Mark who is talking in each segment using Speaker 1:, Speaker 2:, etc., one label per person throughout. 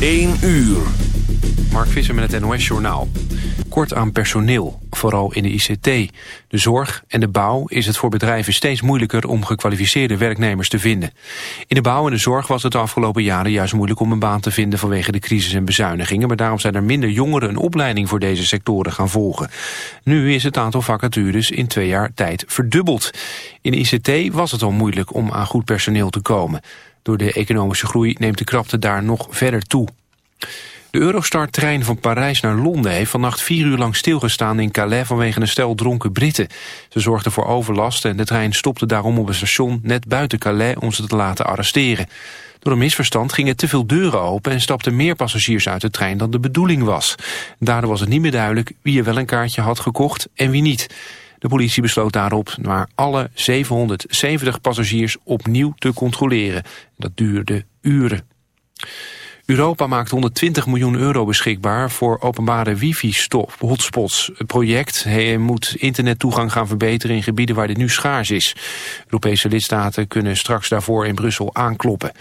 Speaker 1: 1 uur.
Speaker 2: Mark Visser met het NOS Journaal. Kort aan personeel, vooral in de ICT. De zorg en de bouw is het voor bedrijven steeds moeilijker om gekwalificeerde werknemers te vinden. In de bouw en de zorg was het de afgelopen jaren juist moeilijk om een baan te vinden vanwege de crisis en bezuinigingen. Maar daarom zijn er minder jongeren een opleiding voor deze sectoren gaan volgen. Nu is het aantal vacatures in twee jaar tijd verdubbeld. In de ICT was het al moeilijk om aan goed personeel te komen. Door de economische groei neemt de krapte daar nog verder toe. De Eurostar-trein van Parijs naar Londen heeft vannacht vier uur lang stilgestaan in Calais vanwege een stel dronken Britten. Ze zorgden voor overlast en de trein stopte daarom op een station net buiten Calais om ze te laten arresteren. Door een misverstand gingen te veel deuren open en stapten meer passagiers uit de trein dan de bedoeling was. Daardoor was het niet meer duidelijk wie er wel een kaartje had gekocht en wie niet. De politie besloot daarop naar alle 770 passagiers opnieuw te controleren. Dat duurde uren. Europa maakt 120 miljoen euro beschikbaar voor openbare wifi-hotspots. Het project moet internettoegang gaan verbeteren in gebieden waar dit nu schaars is. Europese lidstaten kunnen straks daarvoor in Brussel aankloppen.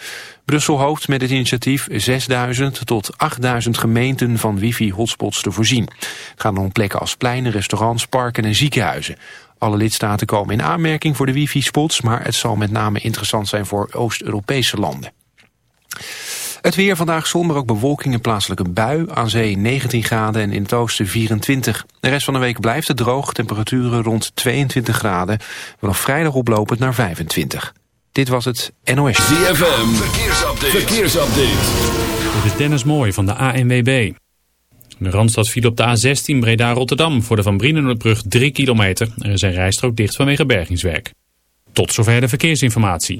Speaker 2: Brussel hoopt met het initiatief 6000 tot 8000 gemeenten van wifi-hotspots te voorzien. Het gaat om plekken als pleinen, restaurants, parken en ziekenhuizen. Alle lidstaten komen in aanmerking voor de wifi-spots, maar het zal met name interessant zijn voor Oost-Europese landen. Het weer vandaag zon, maar ook bewolking en plaatselijke bui. Aan zee 19 graden en in het oosten 24. De rest van de week blijft het droog. Temperaturen rond 22 graden. Vanaf vrijdag oplopend naar 25. Dit was het NOS.
Speaker 1: ZFM, verkeersupdate. verkeersupdate.
Speaker 3: Dit is Dennis Mooij van de ANWB. De Randstad viel op de A16 Breda-Rotterdam voor de Van Brienenoordbrug 3 kilometer. Er is een rijstrook dicht vanwege bergingswerk. Tot zover de verkeersinformatie.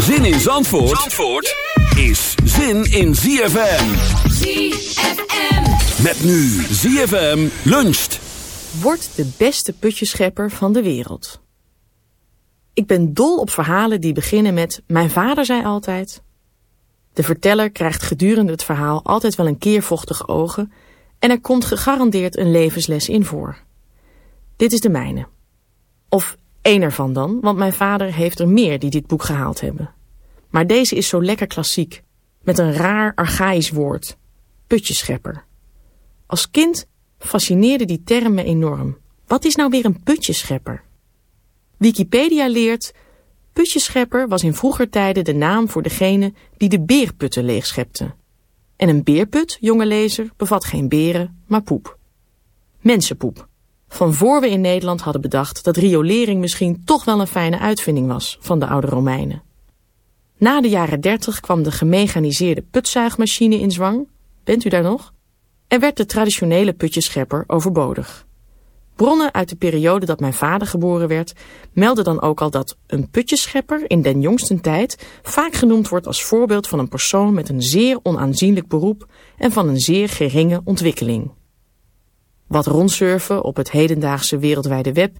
Speaker 1: Zin in Zandvoort, Zandvoort is zin in ZFM.
Speaker 4: ZFM.
Speaker 1: Met nu ZFM luncht.
Speaker 5: Word de beste putjeschepper van de wereld. Ik ben dol op verhalen die beginnen met Mijn vader zei altijd. De verteller krijgt gedurende het verhaal altijd wel een keer vochtige ogen en er komt gegarandeerd een levensles in voor. Dit is de mijne. Of één ervan dan, want mijn vader heeft er meer die dit boek gehaald hebben. Maar deze is zo lekker klassiek, met een raar archaïsch woord. Putjeschepper. Als kind fascineerde die term me enorm. Wat is nou weer een putjeschepper? Wikipedia leert... Putjeschepper was in vroeger tijden de naam voor degene die de beerputten leegschepte. En een beerput, jonge lezer, bevat geen beren, maar poep. Mensenpoep. Van voor we in Nederland hadden bedacht dat riolering misschien toch wel een fijne uitvinding was van de oude Romeinen. Na de jaren 30 kwam de gemechaniseerde putzuigmachine in zwang. Bent u daar nog? En werd de traditionele putjeschepper overbodig. Bronnen uit de periode dat mijn vader geboren werd melden dan ook al dat een putjeschepper in den jongsten tijd vaak genoemd wordt als voorbeeld van een persoon met een zeer onaanzienlijk beroep en van een zeer geringe ontwikkeling. Wat rondsurfen op het hedendaagse wereldwijde web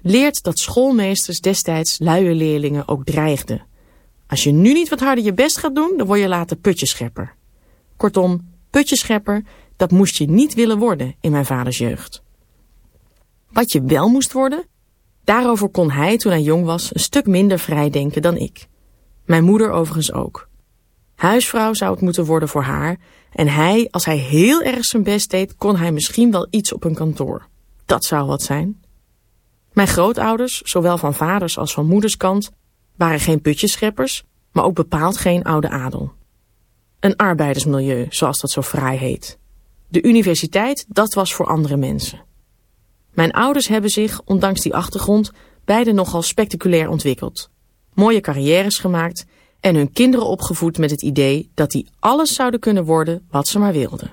Speaker 5: leert dat schoolmeesters destijds luie leerlingen ook dreigden. Als je nu niet wat harder je best gaat doen, dan word je later putjeschepper. Kortom, putjeschepper, dat moest je niet willen worden in mijn vaders jeugd. Wat je wel moest worden, daarover kon hij toen hij jong was een stuk minder vrij denken dan ik. Mijn moeder overigens ook. Huisvrouw zou het moeten worden voor haar en hij, als hij heel erg zijn best deed, kon hij misschien wel iets op een kantoor. Dat zou wat zijn. Mijn grootouders, zowel van vaders als van moeders kant, waren geen putjescheppers, maar ook bepaald geen oude adel. Een arbeidersmilieu, zoals dat zo fraai heet. De universiteit, dat was voor andere mensen. Mijn ouders hebben zich, ondanks die achtergrond, beide nogal spectaculair ontwikkeld. Mooie carrières gemaakt en hun kinderen opgevoed met het idee dat die alles zouden kunnen worden wat ze maar wilden.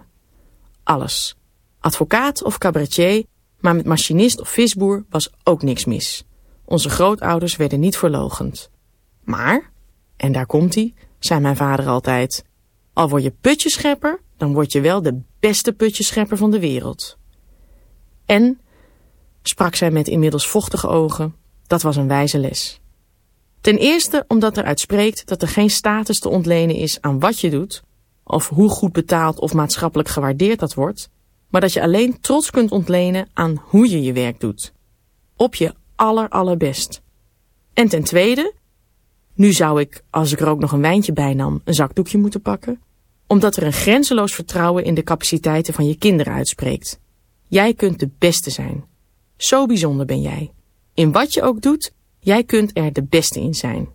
Speaker 5: Alles. Advocaat of cabaretier, maar met machinist of visboer was ook niks mis. Onze grootouders werden niet verlogend. Maar, en daar komt hij, zei mijn vader altijd, al word je putjeschepper, dan word je wel de beste putjeschepper van de wereld. En, sprak zij met inmiddels vochtige ogen, dat was een wijze les. Ten eerste omdat eruit spreekt dat er geen status te ontlenen is aan wat je doet, of hoe goed betaald of maatschappelijk gewaardeerd dat wordt, maar dat je alleen trots kunt ontlenen aan hoe je je werk doet. Op je aller allerbest. En ten tweede, nu zou ik, als ik er ook nog een wijntje bij nam, een zakdoekje moeten pakken, omdat er een grenzeloos vertrouwen in de capaciteiten van je kinderen uitspreekt. Jij kunt de beste zijn. Zo bijzonder ben jij. In wat je ook doet, jij kunt er de beste in zijn.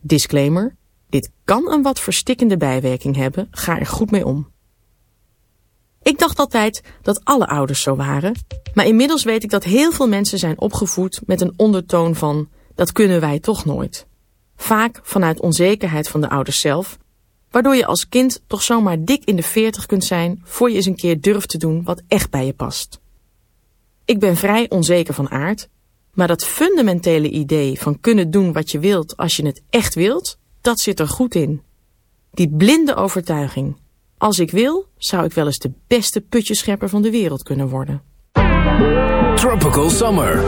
Speaker 5: Disclaimer, dit kan een wat verstikkende bijwerking hebben, ga er goed mee om. Ik dacht altijd dat alle ouders zo waren, maar inmiddels weet ik dat heel veel mensen zijn opgevoed met een ondertoon van dat kunnen wij toch nooit. Vaak vanuit onzekerheid van de ouders zelf, waardoor je als kind toch zomaar dik in de veertig kunt zijn voor je eens een keer durft te doen wat echt bij je past. Ik ben vrij onzeker van aard, maar dat fundamentele idee van kunnen doen wat je wilt als je het echt wilt, dat zit er goed in. Die blinde overtuiging. Als ik wil, zou ik wel eens de beste putjeschepper van de wereld kunnen worden.
Speaker 1: Tropical Summer.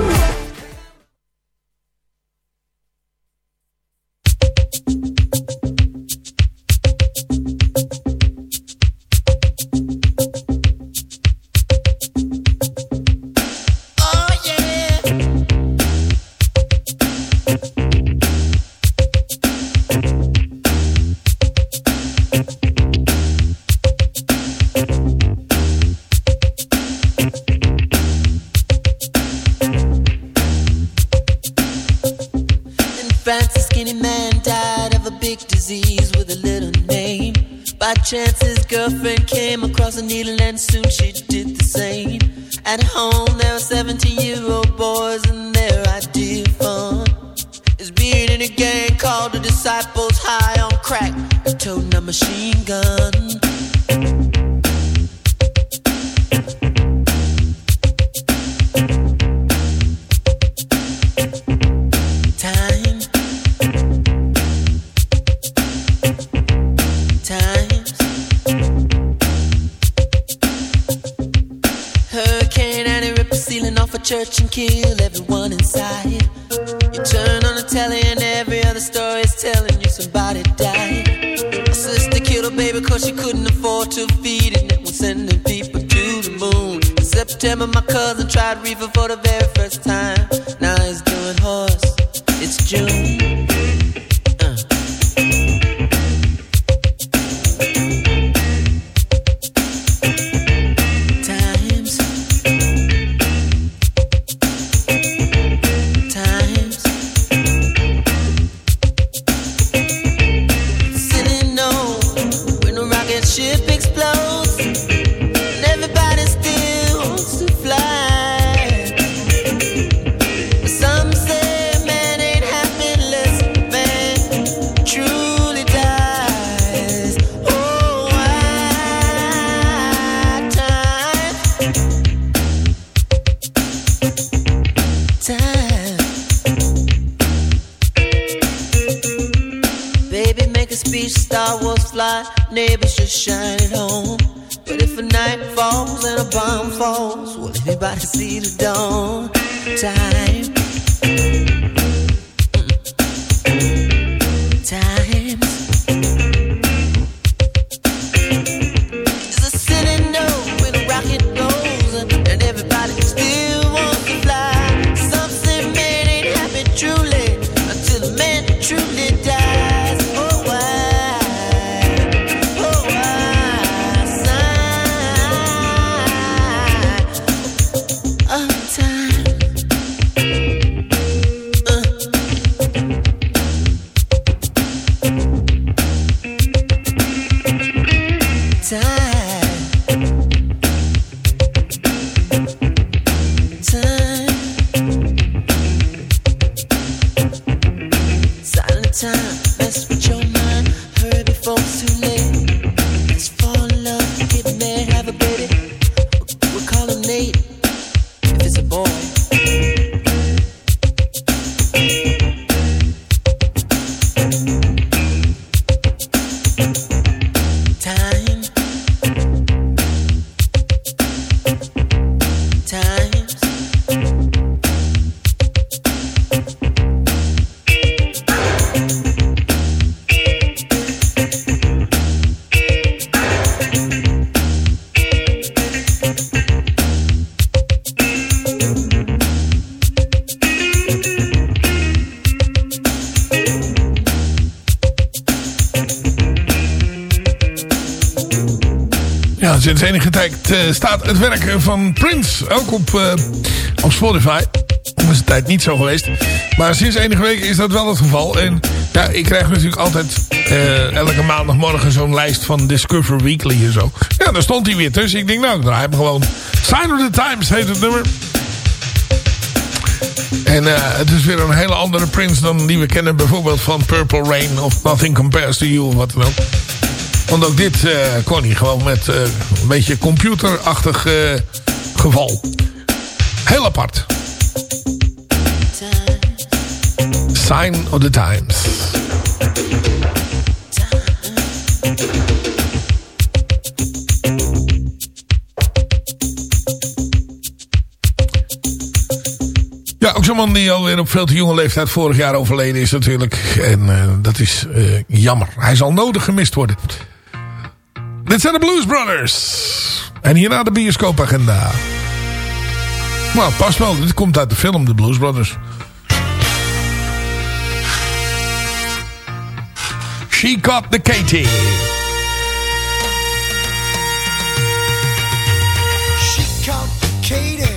Speaker 6: Shine it home. But if a night falls and a bomb falls, will anybody see the dawn? Time.
Speaker 7: Sinds enige tijd eh, staat het werk van Prince ook op, eh, op Spotify. Dat is een tijd niet zo geweest. Maar sinds enige weken is dat wel het geval. En ja, ik krijg natuurlijk altijd eh, elke maandagmorgen zo'n lijst van Discover Weekly en zo. Ja, daar stond hij weer tussen. Ik denk, nou, ik draai hem gewoon. Sign of the Times heet het nummer. En het is weer een hele andere Prince dan die we kennen. Bijvoorbeeld van Purple Rain of Nothing Compares to You of wat dan ook. Want ook dit eh, kon hij gewoon met eh, een beetje computerachtig eh, geval. Heel apart. Sign of the Times. Ja, ook zo'n man die alweer op veel te jonge leeftijd vorig jaar overleden is natuurlijk. En eh, dat is jammer. Hij zal nodig gemist worden. Dit zijn de Blues Brothers. En hierna de bioscoopagenda. Nou, pas wel. Dit komt uit de film The Blues Brothers. She Got the Katie.
Speaker 8: She caught Katie,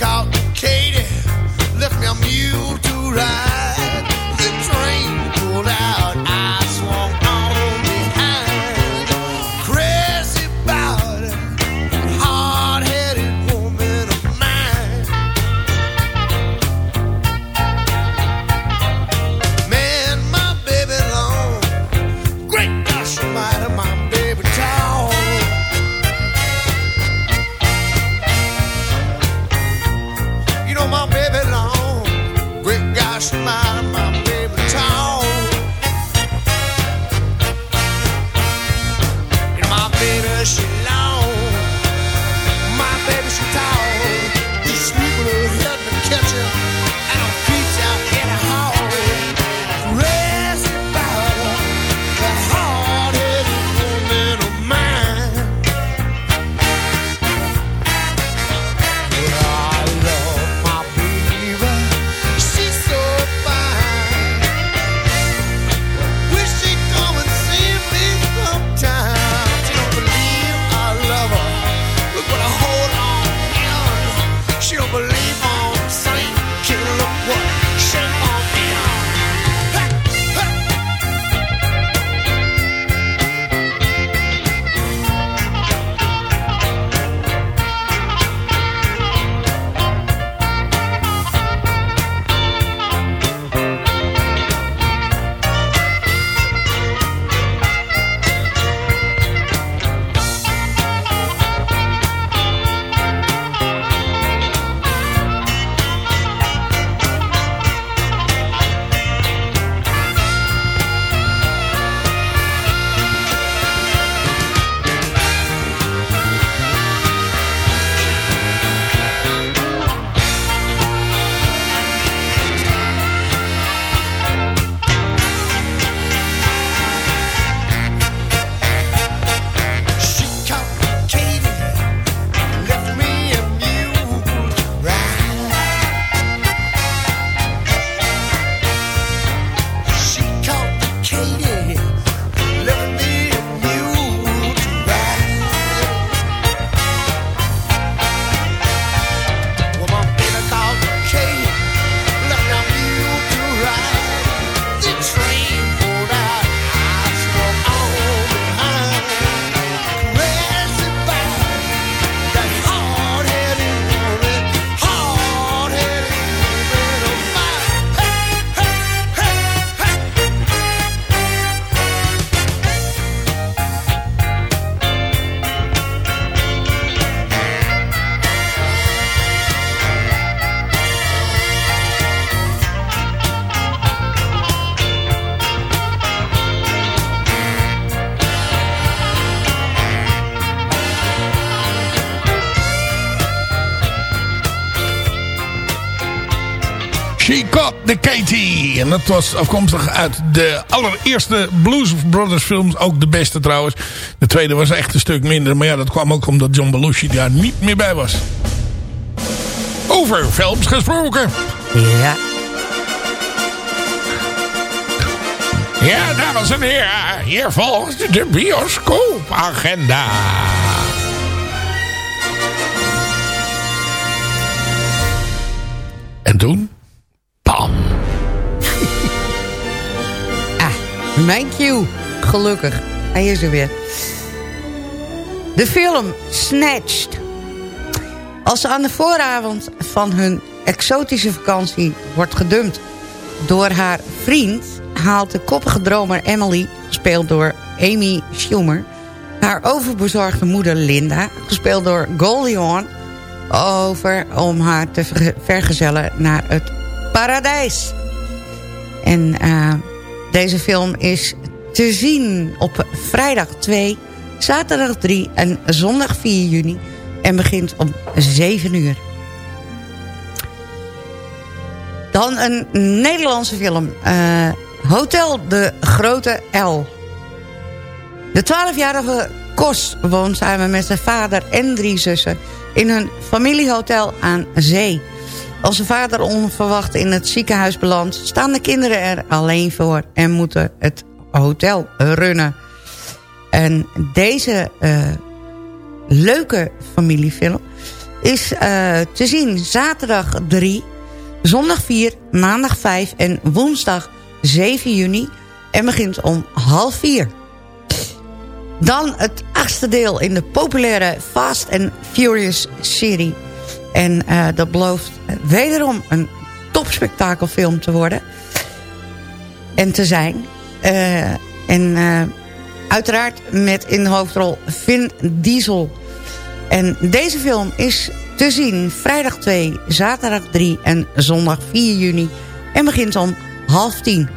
Speaker 8: Caught Katie, left me a mule to ride.
Speaker 7: En dat was afkomstig uit de allereerste Blues Brothers films. Ook de beste trouwens. De tweede was echt een stuk minder. Maar ja, dat kwam ook omdat John Belushi daar niet meer bij was. Over films gesproken.
Speaker 9: Ja.
Speaker 7: Ja, dames en heren. Hier volgt de bioscoopagenda. En toen? Bam.
Speaker 9: Mijn cue. Gelukkig. Hij is er weer. De film Snatched. Als ze aan de vooravond van hun exotische vakantie wordt gedumpt door haar vriend... haalt de koppige dromer Emily, gespeeld door Amy Schumer... haar overbezorgde moeder Linda, gespeeld door Goldie Hawn... over om haar te ver- vergezellen naar het paradijs. En eh, deze film is te zien op vrijdag 2, zaterdag 3 en zondag 4 juni... en begint om 7 uur. Dan een Nederlandse film. eh, Hotel de Grote L. De 12-jarige Kos woont samen met zijn vader en drie zussen... in hun familiehotel aan zee. Als zijn vader onverwacht in het ziekenhuis belandt... staan de kinderen er alleen voor en moeten het hotel runnen. En deze eh, leuke familiefilm is eh, te zien zaterdag 3, zondag 4, maandag 5 en woensdag 7 juni. En begint om half 4. Dan het achtste deel in de populaire Fast and Furious serie. En eh, dat belooft wederom een topspektakelfilm te worden. En te zijn. Eh, en eh, uiteraard met in de hoofdrol Vin Diesel. En deze film is te zien vrijdag 2, zaterdag 3 en zondag 4 juni. En begint om half 10.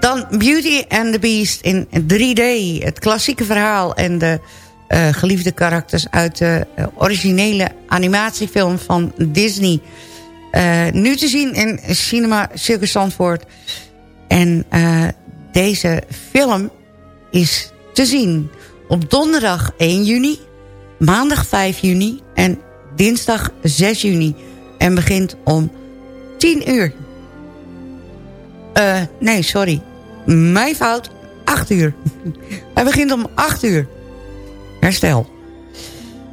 Speaker 9: Dan Beauty and the Beast in 3D. Het klassieke verhaal en de eh, geliefde karakters uit de eh, originele animatiefilm van Disney. Eh, nu te zien in Cinema Circus Zandvoort. En deze film is te zien op donderdag 1 juni, maandag 5 juni en dinsdag 6 juni. En begint om 10 uur. Nee, sorry. Mijn fout. 8 uur. Hij begint om 8 uur.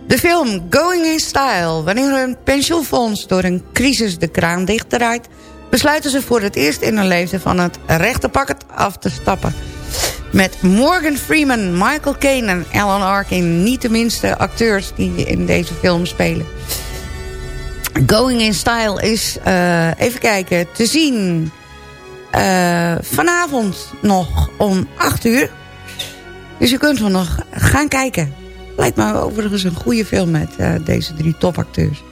Speaker 9: De film Going in Style. Wanneer een pensioenfonds door een crisis de kraan dichtdraait... besluiten ze voor het eerst in hun leven van het rechte pakket af te stappen. Met Morgan Freeman, Michael Caine en Alan Arkin... niet de minste acteurs die in deze film spelen. Going in Style is, eh, even kijken, te zien... eh, vanavond nog om 8 uur. Dus je kunt wel nog gaan kijken. Lijkt me overigens een goede film met eh, deze drie topacteurs.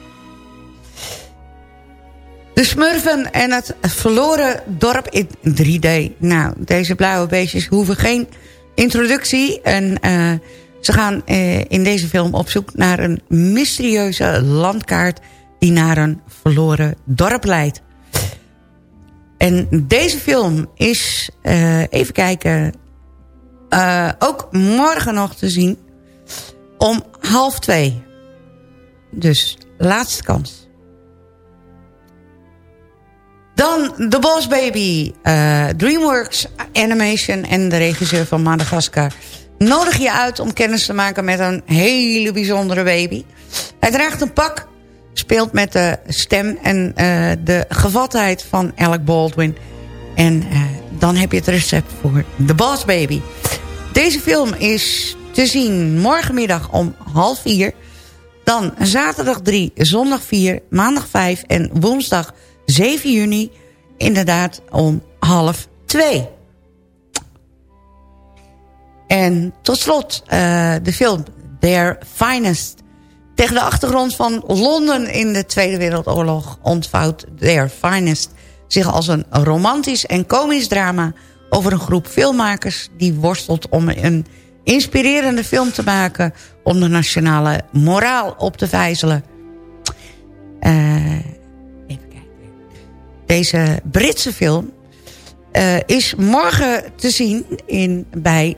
Speaker 9: De Smurfen en het verloren dorp in 3D. Nou, deze blauwe beestjes hoeven geen introductie. En eh, ze gaan eh, in deze film op zoek naar een mysterieuze landkaart... die naar een verloren dorp leidt. En deze film is, even kijken... ook morgen nog te zien om half twee. Dus laatste kans. Dan The Boss Baby. eh, DreamWorks Animation en de regisseur van Madagaskar... nodig je uit om kennis te maken met een hele bijzondere baby. Hij draagt een pak, speelt met de stem en eh, de gevatheid van Alec Baldwin. En eh, dan heb je het recept voor The Boss Baby. Deze film is te zien morgenmiddag om half vier. Dan zaterdag 3, zondag 4, maandag 5 en woensdag 7 juni. Inderdaad om half 2. En tot slot eh, de film Their Finest. Tegen de achtergrond van Londen in de Tweede Wereldoorlog... ontvouwt Their Finest zich als een romantisch en komisch drama... over een groep filmmakers die worstelt om een inspirerende film te maken... om de nationale moraal op te vijzelen. Eh, even kijken.
Speaker 10: deze Britse film eh, is morgen te zien in, bij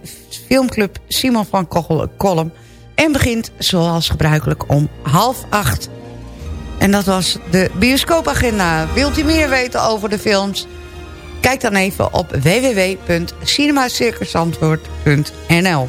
Speaker 10: filmclub Simon van Kolm. En begint zoals gebruikelijk om half acht. En dat was de bioscoopagenda. Wilt u meer weten over de films? Kijk dan even op www.cinemacircusantwoord.nl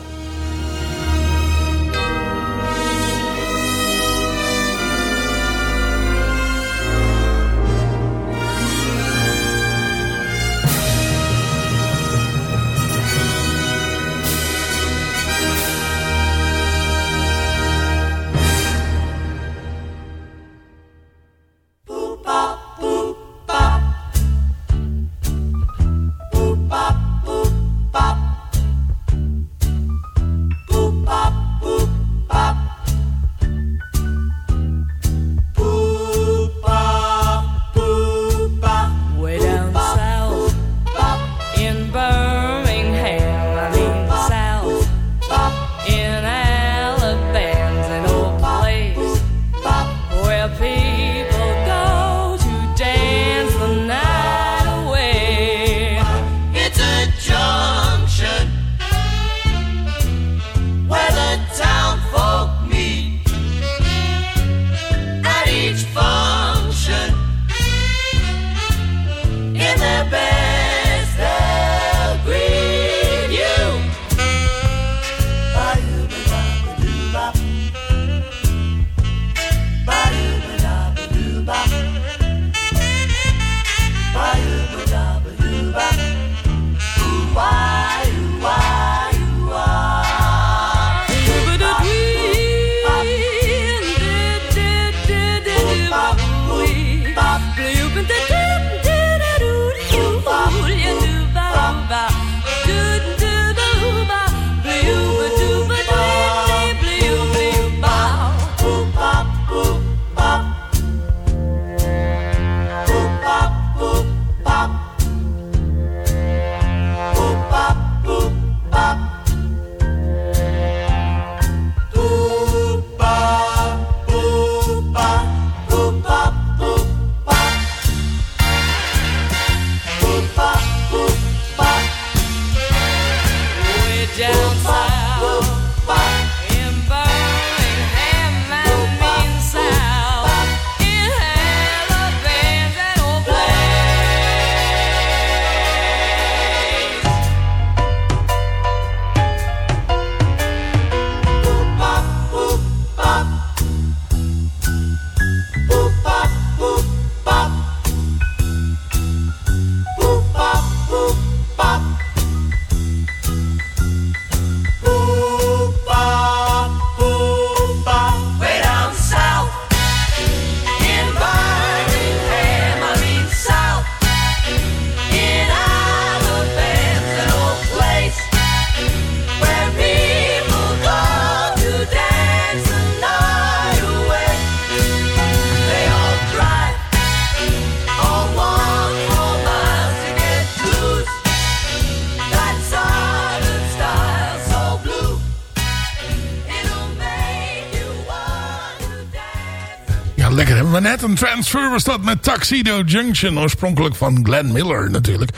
Speaker 7: Transfer was dat met Tuxedo Junction. Oorspronkelijk van Glenn Miller natuurlijk.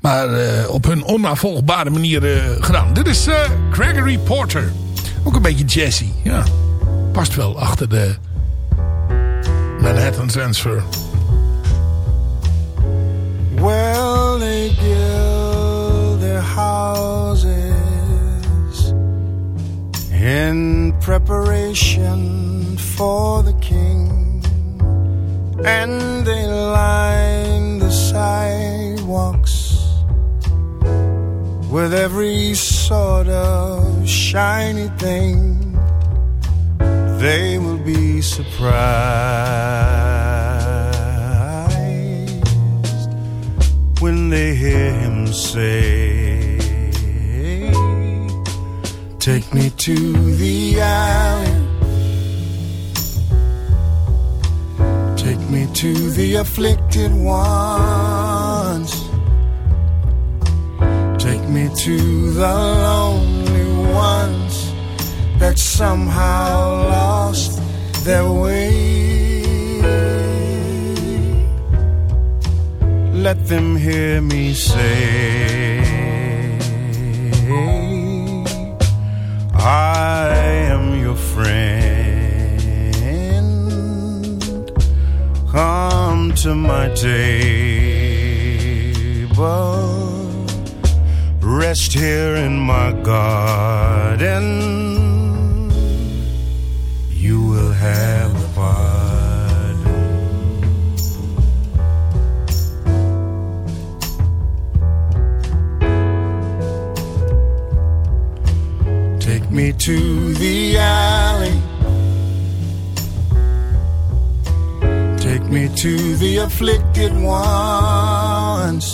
Speaker 7: Maar eh, op hun onnavolgbare manier eh, gedaan. Dit is eh, Gregory Porter. Ook een beetje jazzy. Ja, past wel achter de Manhattan Transfer.
Speaker 8: Well, they build their houses in preparation for the and they line the sidewalks with every sort of shiny thing. They will be surprised when they hear him say, Take me to the alley. Me to the afflicted ones. Take me to the lonely ones that somehow lost their way. let them hear me say, I am your friend. To my table, rest here in my garden. You will have a pardon. Take me to the alley. Me to the afflicted ones.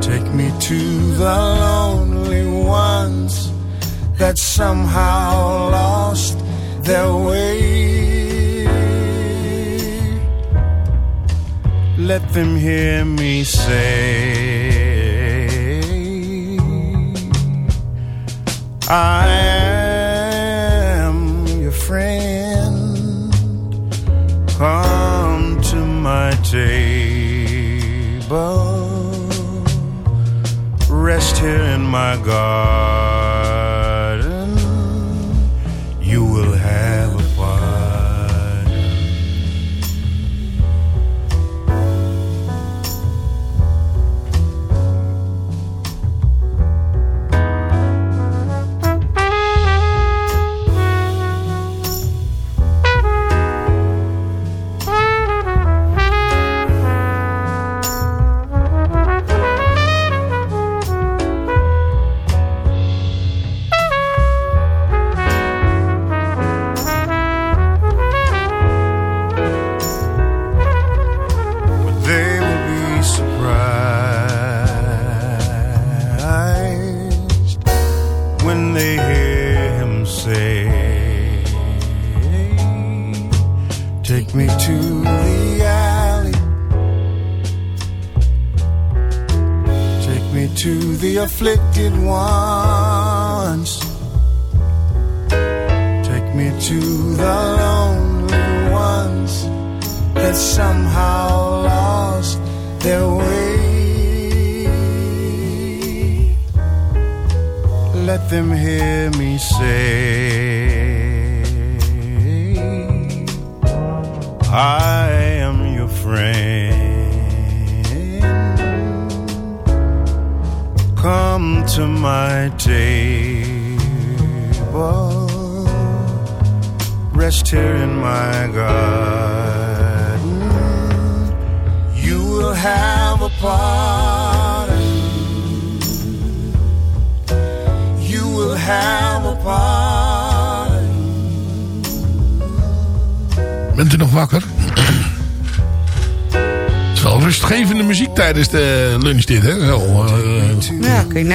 Speaker 8: Take me to the lonely ones that somehow lost their way. Let them hear me say, I my table. Rest here in my garden.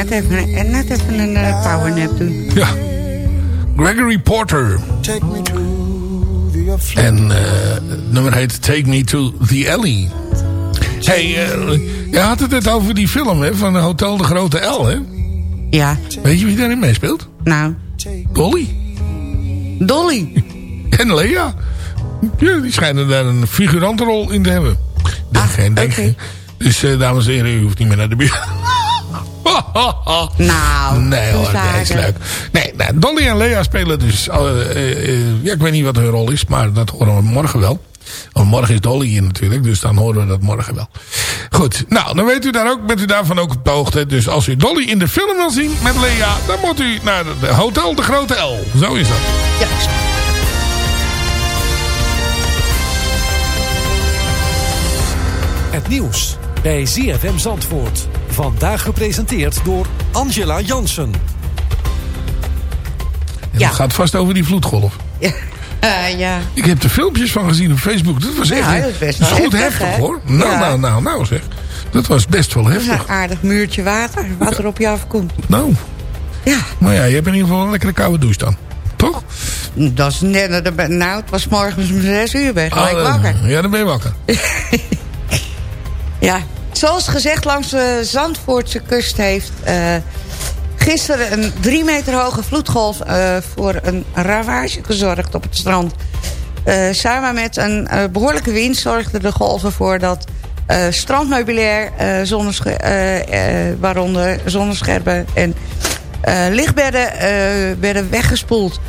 Speaker 9: Net even, en net even een eh, powernap doen.
Speaker 7: ja. Gregory Porter.
Speaker 8: Take me to the afflicted.
Speaker 7: En het nummer heet Take Me to the Alley. hey, eh, je had het net over die film hè, van Hotel de Grote L, hè?
Speaker 9: Ja.
Speaker 7: Weet je wie daarin meespeelt?
Speaker 9: Nou,
Speaker 7: Dolly.
Speaker 9: Dolly.
Speaker 7: En Lea. Ja, die schijnen daar een figurantenrol in te hebben. Denk, geen, denk,
Speaker 9: oké.
Speaker 7: Dus eh, dames en heren, u hoeft niet meer naar de buurt.
Speaker 9: Nou,
Speaker 7: nee hoor, nee, is leuk. Nee, nou, Dolly en Lea spelen dus... eh, eh, eh, ja, ik weet niet wat hun rol is, maar dat horen we morgen wel. Want morgen is Dolly hier natuurlijk, dus dan horen we dat morgen wel. Goed, nou, dan weet u daar ook, bent u daarvan ook op de hoogte. Dus als u Dolly in de film wil zien met Lea, dan moet u naar de, de Hotel de Grote L. Zo is dat.
Speaker 9: Juist.
Speaker 11: Het nieuws bij ZFM Zandvoort. Vandaag gepresenteerd door Angela Jansen.
Speaker 7: En
Speaker 9: Ja.
Speaker 7: Het gaat vast over die vloedgolf.
Speaker 9: Ja. Eh, ja.
Speaker 7: Ik heb er filmpjes van gezien op Facebook. Dat was
Speaker 9: Ja,
Speaker 7: echt
Speaker 9: dat is best
Speaker 7: dat is goed
Speaker 9: heftig,
Speaker 7: hoor. Nou,
Speaker 9: Ja.
Speaker 7: nou, nou, nou zeg. Dat was best wel
Speaker 9: Dat is
Speaker 7: heftig.
Speaker 9: een aardig muurtje water wat er op je afkomt.
Speaker 7: Nou.
Speaker 9: Ja.
Speaker 7: Maar ja, je hebt in ieder geval een lekkere koude douche dan. Toch?
Speaker 9: Dat is net, nou, het was morgens om zes uur, ben ik gelijk
Speaker 7: Ah,
Speaker 9: wakker.
Speaker 7: Ja, dan ben je wakker.
Speaker 9: Ja, zoals gezegd, langs de Zandvoortse kust heeft eh, gisteren een drie meter hoge vloedgolf eh, voor een ravage gezorgd op het strand. Eh, samen met een eh, behoorlijke wind zorgden de golven ervoor dat strandmeubilair, zonnesche- waaronder zonneschermen en lichtbedden werden weggespoeld.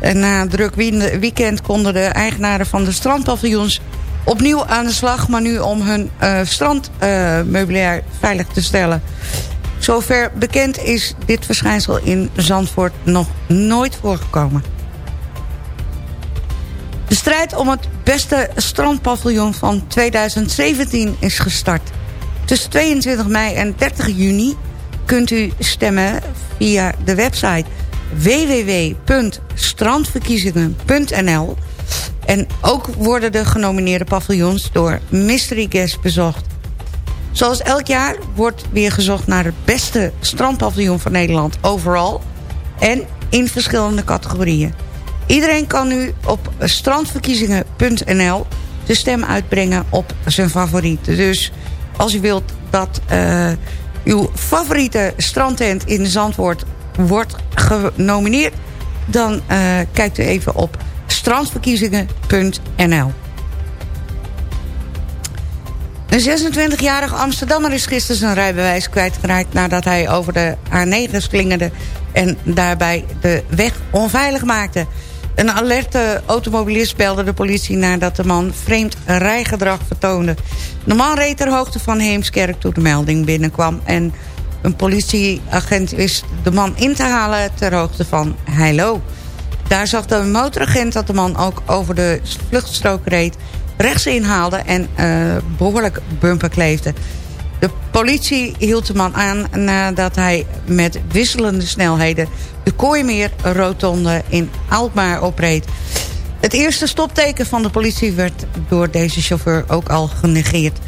Speaker 9: En na een druk weekend konden de eigenaren van de strandpaviljoens opnieuw aan de slag... maar nu om hun eh strandmeubilair veilig te stellen. Zover bekend is dit verschijnsel in Zandvoort nog nooit voorgekomen. De strijd om het beste strandpaviljoen van 2017 is gestart. Tussen 22 mei en 30 juni kunt u stemmen via de website www.strandverkiezingen.nl En ook worden de genomineerde paviljoens door Mystery Guest bezocht. Zoals elk jaar wordt weer gezocht naar het beste strandpaviljoen van Nederland overal... en in verschillende categorieën. Iedereen kan nu op strandverkiezingen.nl de stem uitbrengen op zijn favoriet. Dus als u wilt dat eh, uw favoriete strandtent in Zandvoort wordt genomineerd... dan eh, kijkt u even op strandverkiezingen.nl. Een 26-jarige Amsterdammer is gisteren zijn rijbewijs kwijtgeraakt... nadat hij over de A9 slingerde en daarbij de weg onveilig maakte. Een alerte automobilist belde de politie nadat de man vreemd rijgedrag vertoonde. De man reed ter hoogte van Heemskerk toen de melding binnenkwam... en een politieagent wist de man in te halen ter hoogte van Heilo. Daar zag de motoragent dat de man ook over de vluchtstrook reed... rechts inhaalde en eh, behoorlijk bumper kleefde. De politie hield de man aan nadat hij met wisselende snelheden... de Kooimeer-rotonde in Alkmaar opreed. Het eerste stopteken van de politie werd door deze chauffeur ook al genegeerd.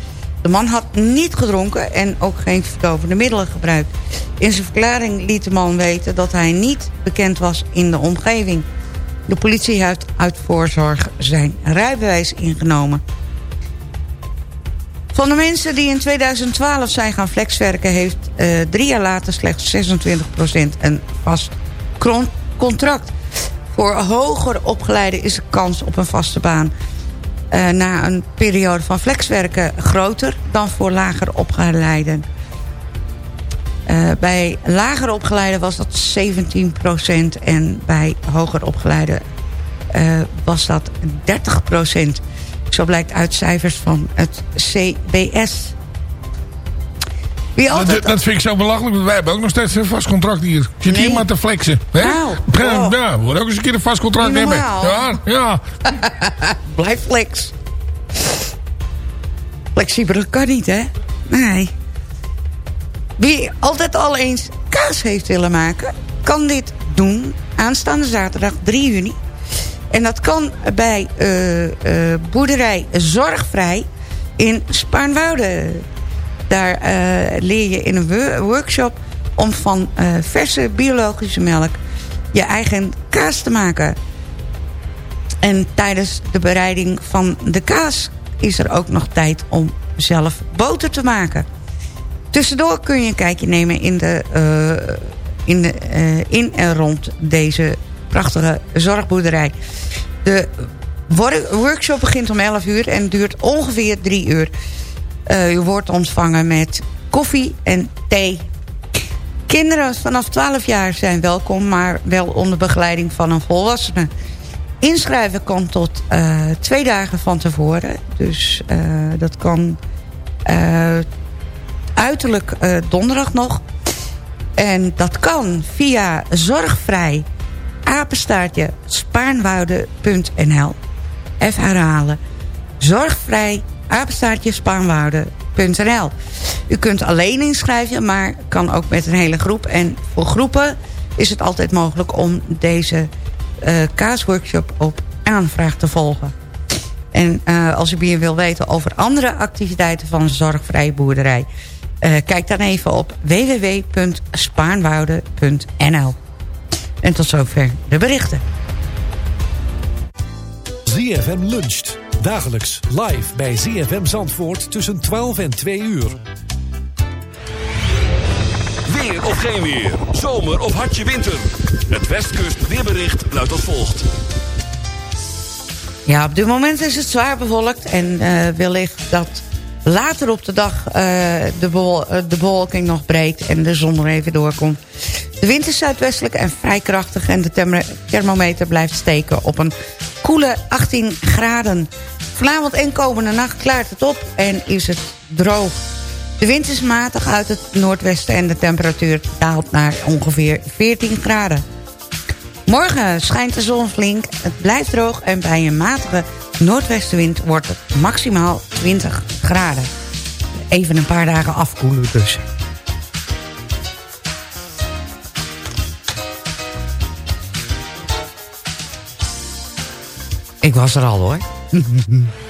Speaker 9: De man had niet gedronken en ook geen verdovende middelen gebruikt. In zijn verklaring liet de man weten dat hij niet bekend was in de omgeving. De politie heeft uit voorzorg zijn rijbewijs ingenomen. Van de mensen die in 2012 zijn gaan flexwerken... heeft eh, drie jaar later slechts 26% een vast contract. Voor hoger opgeleiden is de kans op een vaste baan... eh, na een periode van flexwerken groter dan voor lager opgeleiden. Eh, bij lager opgeleiden was dat 17% en bij hoger opgeleiden eh, was dat 30%. Zo blijkt uit cijfers van het CBS. Wie altijd...
Speaker 7: Dat, dat vind ik zo belachelijk, want wij hebben ook nog steeds een vast contract hier. Zit hier maar te flexen. Hè?
Speaker 9: Nou,
Speaker 7: ja,
Speaker 9: oh.
Speaker 7: ja, we moeten ook eens een keer een vast contract hebben.
Speaker 9: normaal.
Speaker 7: Ja, ja.
Speaker 9: Blijf flex. Flexibeler kan niet, hè? Nee. Wie altijd al eens kaas heeft willen maken... kan dit doen aanstaande zaterdag 3 juni. En dat kan bij eh, eh, boerderij Zorgvrij in Spaarnwoude. Daar eh, leer je in een wo- workshop om van eh, verse biologische melk... je eigen kaas te maken. En tijdens de bereiding van de kaas is er ook nog tijd om zelf boter te maken. Tussendoor kun je een kijkje nemen in, de, eh, in, de, in en rond deze prachtige zorgboerderij. De wor- workshop begint om 11 uur en duurt ongeveer 3 uur. Eh, u wordt ontvangen met koffie en thee. Kinderen vanaf 12 jaar zijn welkom, maar wel onder begeleiding van een volwassene. Inschrijven kan tot eh, twee dagen van tevoren. Dus eh, dat kan uiterlijk donderdag nog. En dat kan via zorgvrij apenstaartje spaarnwoude.nl. Even herhalen. Zorgvrij apenstaartje spaarnwoude.nl. U kunt alleen inschrijven, maar kan ook met een hele groep. En voor groepen is het altijd mogelijk om deze eh, kaasworkshop op aanvraag te volgen. En eh, als u meer wil weten over andere activiteiten van zorgvrije boerderij... eh, kijk dan even op www.spaarnwoude.nl. En tot zover de berichten.
Speaker 11: ZFM luncht. Dagelijks live bij ZFM Zandvoort tussen 12 en 2 uur.
Speaker 1: Weer of geen weer. Zomer of hartje winter. Het Westkust weerbericht luidt als volgt.
Speaker 9: Ja, op dit moment is het zwaar bevolkt. En eh, wellicht dat later op de dag eh, de, eh, de bewolking nog breekt en de zon er even doorkomt. De wind is zuidwestelijk en vrij krachtig en de thermo- thermometer blijft steken op een koele 18 graden. Vanavond en komende nacht klaart het op en is het droog. De wind is matig uit het noordwesten en de temperatuur daalt naar ongeveer 14 graden. Morgen schijnt de zon flink, het blijft droog... en bij een matige noordwestenwind wordt maximaal 20 graden. Even een paar dagen afkoelen dus. Ik was er al hoor.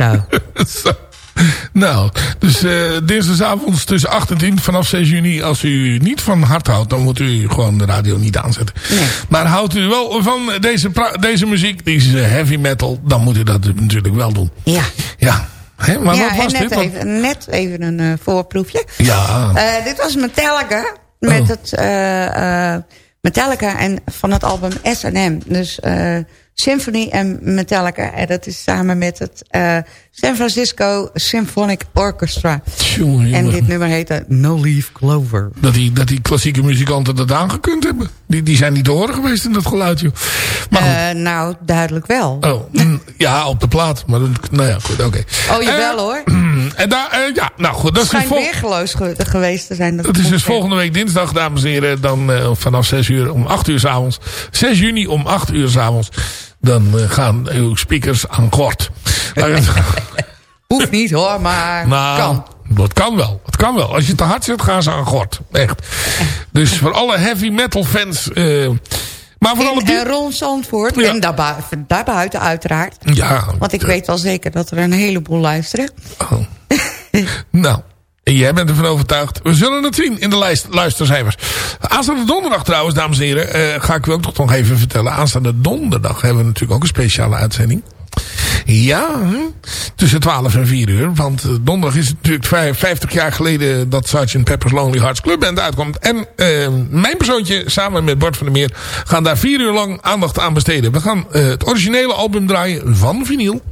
Speaker 9: Zo.
Speaker 7: Zo. Nou, dus eh dinsdagavond tussen 8 en 10 vanaf 6 juni. Als u niet van hart houdt, dan moet u gewoon de radio niet aanzetten. Maar houdt u wel van deze, deze muziek, deze heavy metal, dan moet u dat natuurlijk wel doen.
Speaker 9: Ja.
Speaker 7: Ja. Maar
Speaker 9: ja,
Speaker 7: wat was
Speaker 9: net
Speaker 7: dit?
Speaker 9: Even, net even een eh, voorproefje.
Speaker 7: Ja.
Speaker 9: Eh, dit was Metallica. Met
Speaker 7: Oh.
Speaker 9: het Metallica en van het album S&M. Dus eh, Symphony en Metallica. En dat is samen met het eh, San Francisco Symphonic Orchestra.
Speaker 7: Tjonge,
Speaker 9: En dit nummer heette No Leaf Clover.
Speaker 7: Dat die, dat die klassieke muzikanten dat aangekund hebben. Die, die zijn niet te horen geweest in dat geluid, joh. Maar.
Speaker 9: Eh, nou, duidelijk wel.
Speaker 7: Oh, mm, ja, op de plaat. Maar dat, nou ja, goed, oké.
Speaker 9: Oh, jawel
Speaker 7: Eh,
Speaker 9: hoor.
Speaker 7: En daar, ja, nou goed. Dat
Speaker 9: Het schijnt weergeloos ge- geweest te zijn. Dat
Speaker 7: dat is dus volgende week dinsdag, dames en heren. Dan vanaf 6 uur om 8 uur s'avonds. 6 juni om 8 uur s'avonds. Dan eh, gaan uw speakers aan het-
Speaker 9: Hoeft niet hoor, maar
Speaker 7: nou,
Speaker 9: kan.
Speaker 7: Dat kan wel. Het kan wel. Als je te hard zet, gaan ze aan gort. Echt. Dus voor alle heavy metal fans. eh, maar voor alle
Speaker 9: En,
Speaker 7: die-
Speaker 9: en Ron Zandvoort.
Speaker 7: Ja.
Speaker 9: En daarbuiten, daarbuiten uiteraard.
Speaker 7: Ja.
Speaker 9: Want ik weet wel zeker dat er een heleboel luisteren.
Speaker 7: Nou, jij bent ervan overtuigd. We zullen het zien in de lijst, luistercijfers. Aanstaande donderdag trouwens, dames en heren. eh, ga ik u ook toch nog even vertellen. Aanstaande donderdag hebben we natuurlijk ook een speciale uitzending. Ja, tussen 12 en 4 uur. Want eh, donderdag is het natuurlijk vijf- 50 jaar geleden dat Sgt. Pepper's Lonely Hearts Club Band uitkomt. En eh, mijn persoontje samen met Bart van der Meer gaan daar vier uur lang aandacht aan besteden. We gaan eh, het originele album draaien van vinyl.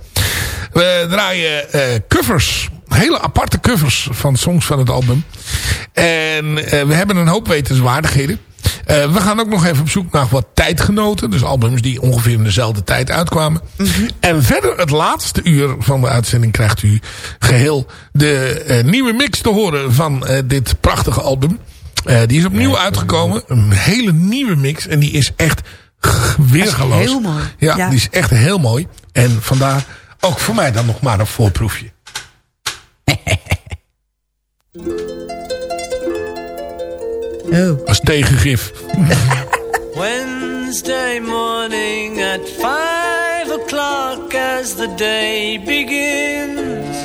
Speaker 7: We draaien eh, covers. Hele aparte covers van songs van het album. En eh, we hebben een hoop wetenswaardigheden. Eh, we gaan ook nog even op zoek naar wat tijdgenoten. Dus albums die ongeveer in dezelfde tijd uitkwamen. En verder het laatste uur van de uitzending krijgt u geheel de eh, nieuwe mix te horen van dit prachtige album. Die is opnieuw uitgekomen. Een hele nieuwe mix. En die is echt weergaloos.
Speaker 9: heel mooi.
Speaker 7: Ja,
Speaker 9: Ja.
Speaker 7: die is echt heel mooi. En vandaar ook voor mij dan nog maar een voorproefje.
Speaker 9: Oh.
Speaker 7: Als tegengif.
Speaker 12: Wednesday morning at five o'clock as the day begins.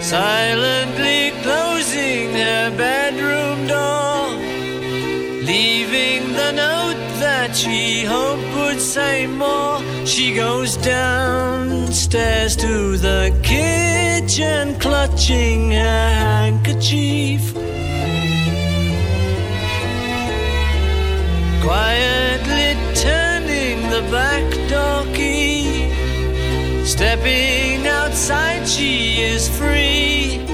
Speaker 12: Silently closing her bedroom door, leaving the note she hoped would say more. She goes downstairs to the kitchen, clutching her handkerchief. Quietly turning the back door key. Stepping outside, she is free.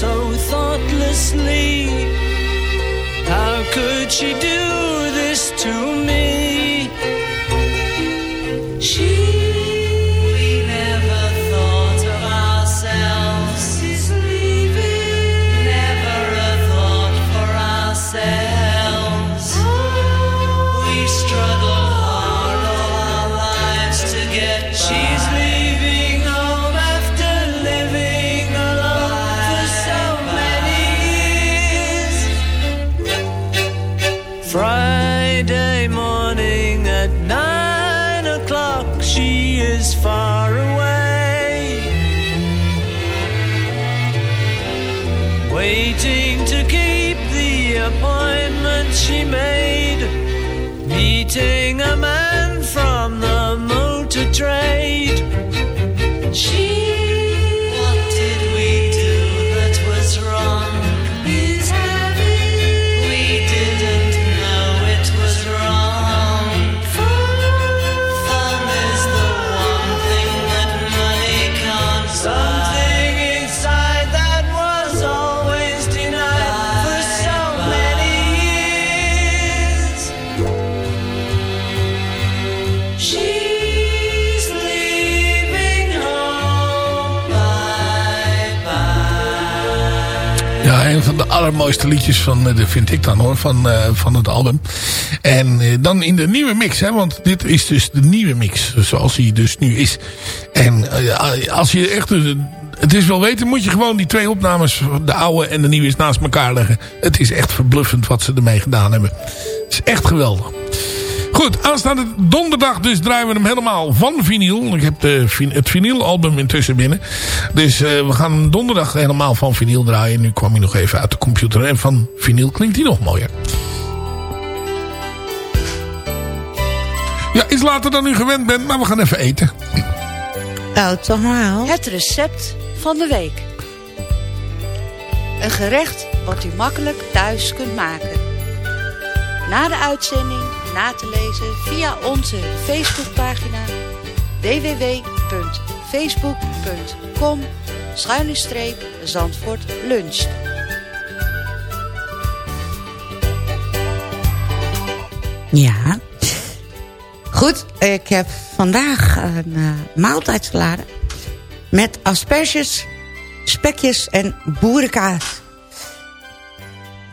Speaker 12: So thoughtlessly? How could she do Meeting a man from the motor trade.
Speaker 7: De allermooiste liedjes van, eh, de vind ik dan hoor, van, eh, van het album. En eh, dan in de nieuwe mix, hè, want dit is dus de nieuwe mix, zoals hij dus nu is. En als je echt het is wel weten, moet je gewoon die twee opnames, de oude en de nieuwe, naast elkaar leggen. Het is echt verbluffend wat ze ermee gedaan hebben. Het is echt geweldig. Goed, aanstaande donderdag dus draaien we hem helemaal van vinyl. Ik heb de, vin- het vinylalbum intussen binnen. Dus eh, we gaan hem donderdag helemaal van vinyl draaien. Nu kwam hij nog even uit de computer. En van vinyl klinkt hij nog mooier. Ja, iets later dan u gewend bent, maar we gaan even eten.
Speaker 9: Toch wel.
Speaker 13: Het recept van de week. Een gerecht wat u makkelijk thuis kunt maken. Na de uitzending na te lezen via onze Facebookpagina www.facebook.com Zandvoort luncht.
Speaker 9: Ja. Goed, ik heb vandaag een uh, maaltijdsalade met asperges, spekjes en boerenkaas.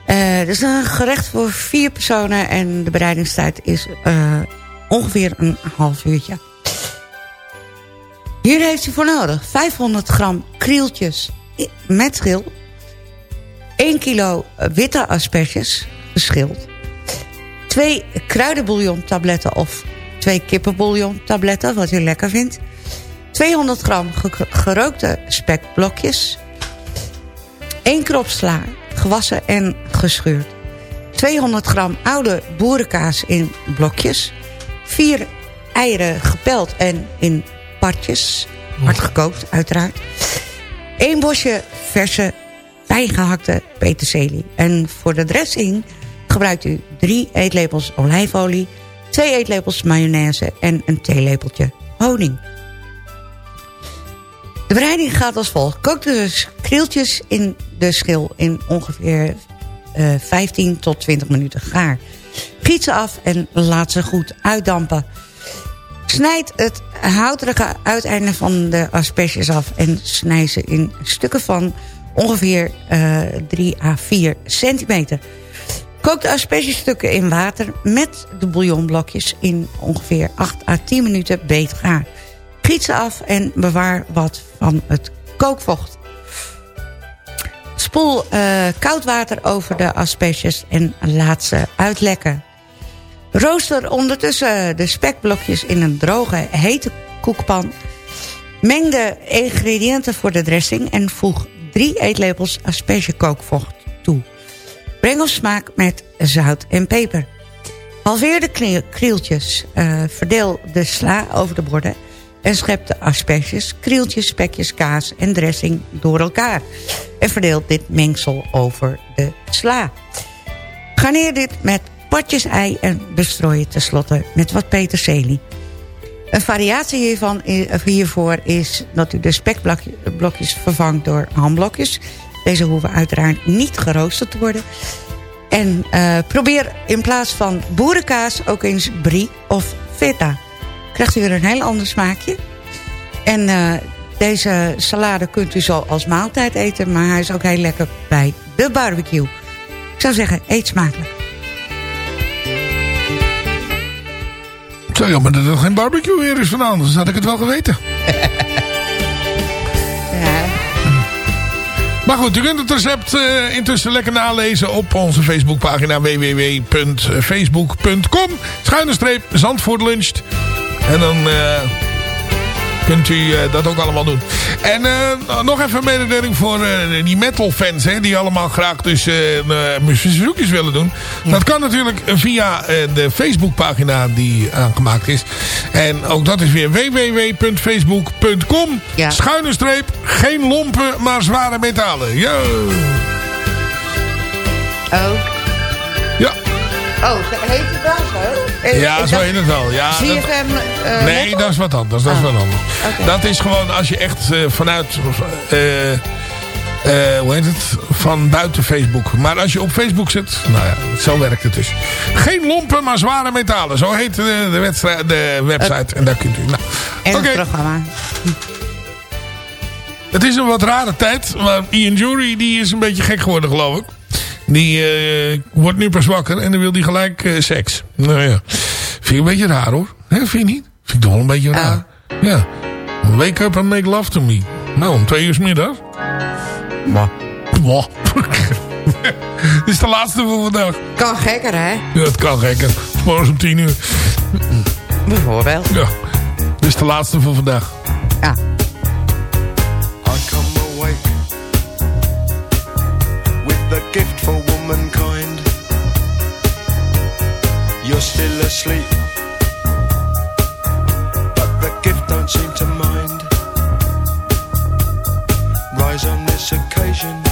Speaker 9: Uh, dat is een gerecht voor vier personen en de bereidingstijd is uh, ongeveer een half uurtje. Hier heeft u voor nodig 500 gram krieltjes met schil, 1 kilo witte asperges, geschild, 2 kruidenbouillon-tabletten of 2 kippenbouillon-tabletten, wat u lekker vindt, 200 gram ge gerookte spekblokjes, 1 krop sla, gewassen en gescheurd. 200 gram oude boerenkaas in blokjes. 4 eieren gepeld en in partjes. Hard gekookt, uiteraard. 1 bosje verse, fijn gehakte peterselie. En voor de dressing gebruikt u 3 eetlepels olijfolie... 2 eetlepels mayonaise en een theelepeltje honing. De bereiding gaat als volgt. Kook dus krieltjes in de schil in ongeveer 15 tot 20 minuten gaar. Giet ze af en laat ze goed uitdampen. Snijd het houterige uiteinde van de asperges af... en snij ze in stukken van ongeveer uh, 3 à 4 centimeter. Kook de aspergestukken in water met de bouillonblokjes... in ongeveer 8 à 10 minuten beet gaar. Giet ze af en bewaar wat van het kookvocht. Spoel uh, koud water over de asperges en laat ze uitlekken. Rooster ondertussen de spekblokjes in een droge, hete koekpan. Meng de ingrediënten voor de dressing en voeg 3 eetlepels aspergekookvocht toe. Breng op smaak met zout en peper. Halveer de krieltjes. Uh, verdeel de sla over de borden en schep de asperges, krieltjes, spekjes, kaas en dressing door elkaar. En verdeel dit mengsel over de sla. Garneer dit met partjes ei en bestrooi het tenslotte met wat peterselie. Een variatie hiervan, hiervoor is dat u de spekblokjes vervangt door hamblokjes. Deze hoeven uiteraard niet geroosterd te worden. En uh, probeer in plaats van boerenkaas ook eens brie of feta krijgt u weer een heel ander smaakje. En uh, deze salade kunt u zo als maaltijd eten... maar hij is ook heel lekker bij de barbecue. Ik zou zeggen, eet smakelijk.
Speaker 7: Zo jammer dat er geen barbecue meer is vanavond. Dan had ik het wel geweten.
Speaker 9: ja.
Speaker 7: Maar goed, u kunt het recept uh, intussen lekker nalezen op onze Facebookpagina www.facebook.com. Schuine streep, Zandvoort luncht. En dan uh, kunt u eh, dat ook allemaal doen. En eh, nog even een mededeling voor eh, die metal fans. Hè, die allemaal graag dus verzoekjes willen doen. Dat kan natuurlijk via de Facebookpagina die aangemaakt is. En ook dat is weer www.facebook.com. Schuine streep, geen lompen, maar zware metalen. Yo.
Speaker 9: Oh. Oh, heet het wel zo? Eh,
Speaker 7: Ja, zo heet het wel. Ja,
Speaker 9: Zie je
Speaker 7: dat-
Speaker 9: hem... eh,
Speaker 7: nee, dat is wat anders. Dat is
Speaker 9: Ah.
Speaker 7: wat anders. Dat is gewoon als je echt eh, vanuit... hoe heet het? Van buiten Facebook. Maar als je op Facebook zit... Nou ja, zo werkt het dus. Geen lompen, maar zware metalen. Zo heet de, de, wedstrijd, de website. En daar kunt u... Nou,
Speaker 9: En het programma.
Speaker 7: Het is een wat rare tijd. Maar Ian Jury die is een beetje gek geworden geloof ik. Die eh, wordt nu pas wakker. En dan wil hij gelijk eh, seks. Nou ja. Vind je een beetje raar hoor. Hè, vind je niet? Vind ik toch wel een beetje raar. Ja. Wake up and make love to me. Nou, om twee uur middag.
Speaker 9: Mwah.
Speaker 7: Mwah. Dit is de laatste voor vandaag.
Speaker 9: Kan gekker, hè?
Speaker 7: Ja, het kan gekker. Morgen om tien uur.
Speaker 9: Bijvoorbeeld.
Speaker 7: Ja. Dit is de laatste voor vandaag.
Speaker 9: Ja.
Speaker 8: You're still asleep, but the gift don't seem to mind. Rise on this occasion,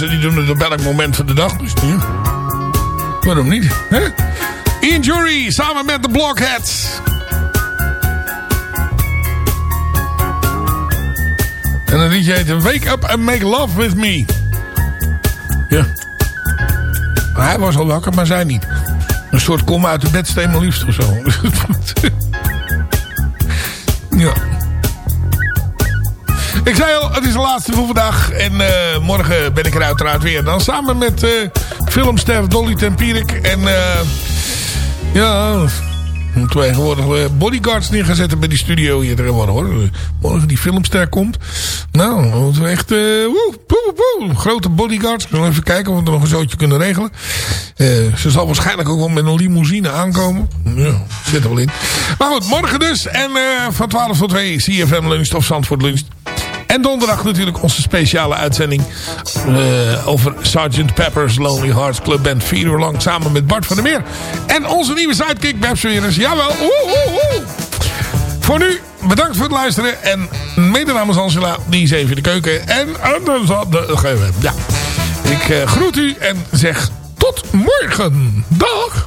Speaker 7: mensen die doen het op elk moment van de dag. Dus ja. Waarom niet? Hè? Jury samen met de Blockheads. En dan liedje heet Wake Up and Make Love With Me. Ja. Hij was al wakker, maar zij niet. Een soort kom uit de bed, steen maar liefst of zo. ja. Ik zei al, het is de laatste voor vandaag. En eh, morgen ben ik er uiteraard weer. Dan samen met eh, filmster Dolly Tempierik. En eh, ja, tegenwoordig bodyguards neer gaan zetten bij die studio hier hoor. Morgen die filmster komt. Nou, dan moeten we echt woe, grote bodyguards. Ik zal even kijken of we er nog een zootje kunnen regelen. Ze zal waarschijnlijk ook wel met een limousine aankomen. Ja, zit er wel in. Maar goed, morgen dus. En van 12 tot 2 CFM lunch of Zandvoort lunch. En donderdag natuurlijk onze speciale uitzending eh, over Sgt. Pepper's Lonely Hearts Club Band. Vier uur lang samen met Bart van der Meer. En onze nieuwe sidekick Babs Weerens. Jawel, oeh, oeh. Voor nu, bedankt voor het luisteren. En mede namens Angela, die is even in de keuken. En uh, de, de, de- ja. ik eh, groet u en zeg tot morgen. Dag.